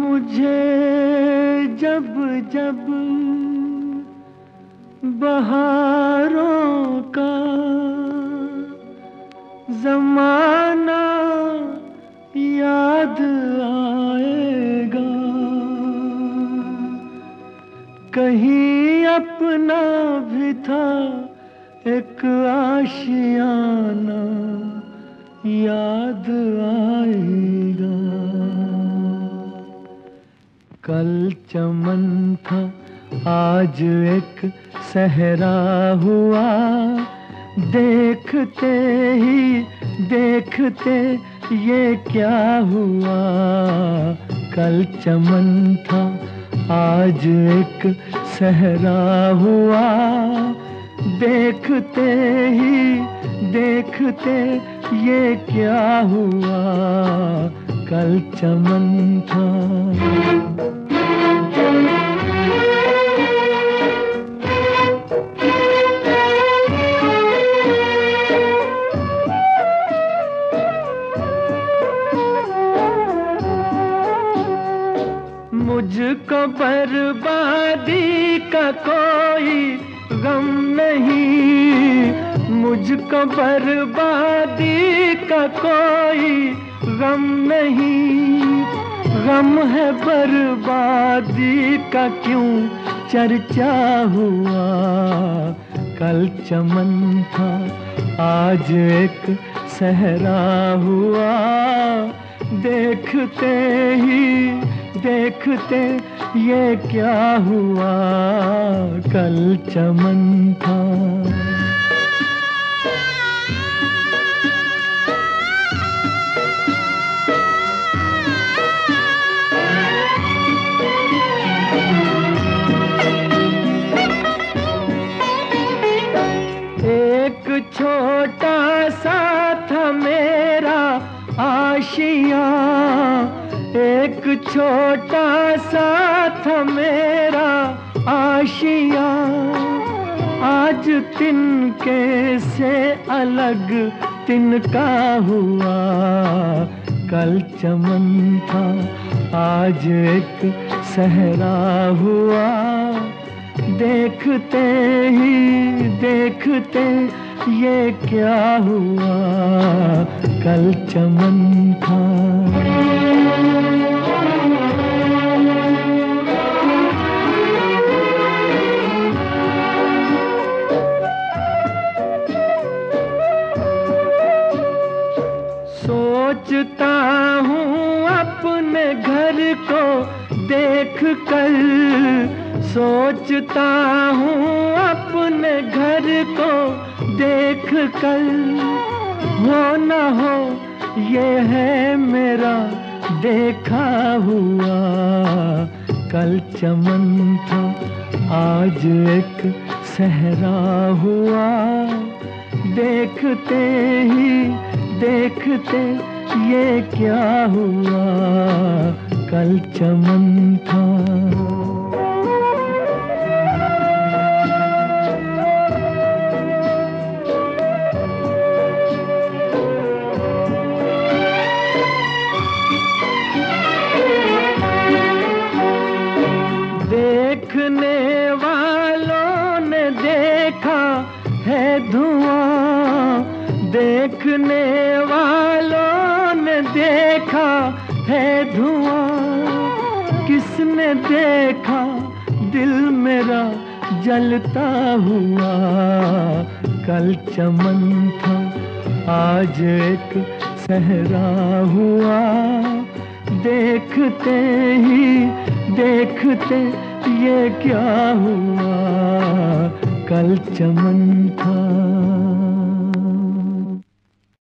मुझे जब जब बहारों का जमाना याद आएगा। कहीं अपना भी था एक आशियाना कल चमन था, आज एक सहरा हुआ। देखते ही, देखते ये क्या हुआ? कल चमन था, आज एक सहरा हुआ। देखते ही, देखते ये क्या हुआ? कल चमन था। मुझको बर्बादी का कोई गम नहीं। मुझको बर्बादी का कोई गम नहीं। गम है बर्बादी का क्यों? चर्चा हुआ, कल चमन था, आज एक सहरा हुआ। देखते ही देखते ये क्या हुआ? कल चमन था। एक छोटा सा था मेरा आशिया। एक छोटा सा था मेरा आशिया। आज तिनके से अलग तिनका हुआ कल चमन था। आज एक सहरा हुआ। देखते ही, देखते ये क्या हुआ, कल चमन था। कर सोचता हूँ अपने घर को देख कल हो न हो, ये है मेरा देखा हुआ कल चमन था, आज एक सहरा हुआ। देखते ही देखते ये क्या हुआ कल चमन था। देखने वालों ने देखा है धुआँ। देखने वालों ने देखा है धुआँ। किसने देखा? दिल मेरा जलता हुआ। कल चमन था, आज एक सहरा हुआ। देखते ही, देखते ये क्या हुआ? कल चमन था।